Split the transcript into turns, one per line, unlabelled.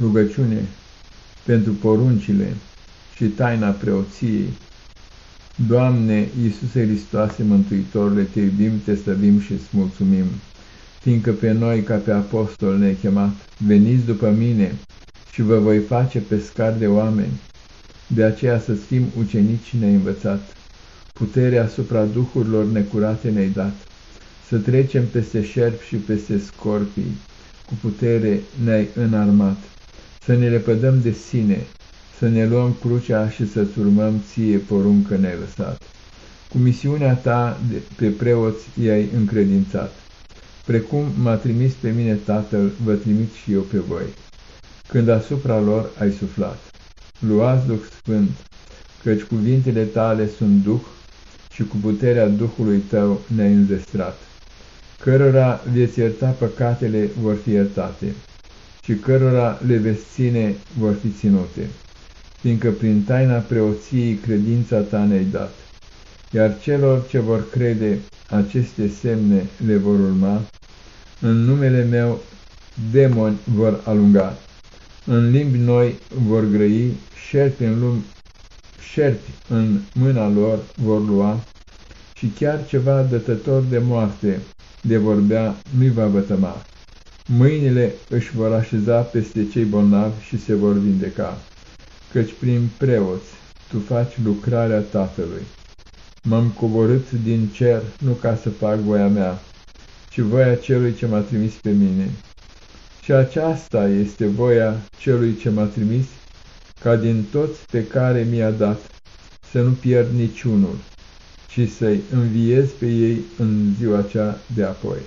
Rugăciune pentru poruncile și taina preoției. Doamne, Iisuse Hristoase, Mântuitorule, Te iubim, Te stăvim și îți mulțumim, fiindcă pe noi, ca pe apostol, ne-ai chemat. Veniți după mine și vă voi face pescar de oameni. De aceea să fim ucenici ne-ai învățat. Puterea asupra duhurilor necurate ne-ai dat. Să trecem peste șerpi și peste scorpii. Cu putere ne-ai înarmat să ne lepădăm de sine, să ne luăm crucea și să-ți urmăm ție poruncă ne lăsat. Cu misiunea ta de, pe preoți i-ai încredințat. Precum m-a trimis pe mine Tatăl, vă trimit și eu pe voi. Când asupra lor ai suflat. Luați Duh Sfânt, căci cuvintele tale sunt Duh și cu puterea Duhului tău ne-ai înzestrat. Cărora veți ierta păcatele vor fi iertate și cărora le veți ține vor fi ținute, fiindcă prin taina preoției credința ta ne-ai dat. Iar celor ce vor crede aceste semne le vor urma, în numele meu demoni vor alunga, în limbi noi vor grăi, șerpi în, lum, șerpi în mâna lor vor lua, și chiar ceva dătător de moarte de vorbea nu-i va vătăma. Mâinile își vor așeza peste cei bolnavi și se vor vindeca, căci prin preoți tu faci lucrarea Tatălui. M-am coborât din cer nu ca să fac voia mea, ci voia celui ce m-a trimis pe mine. Și aceasta este voia celui ce m-a trimis, ca din toți pe care mi-a dat să nu pierd niciunul, ci să-i înviez pe ei în ziua cea de apoi.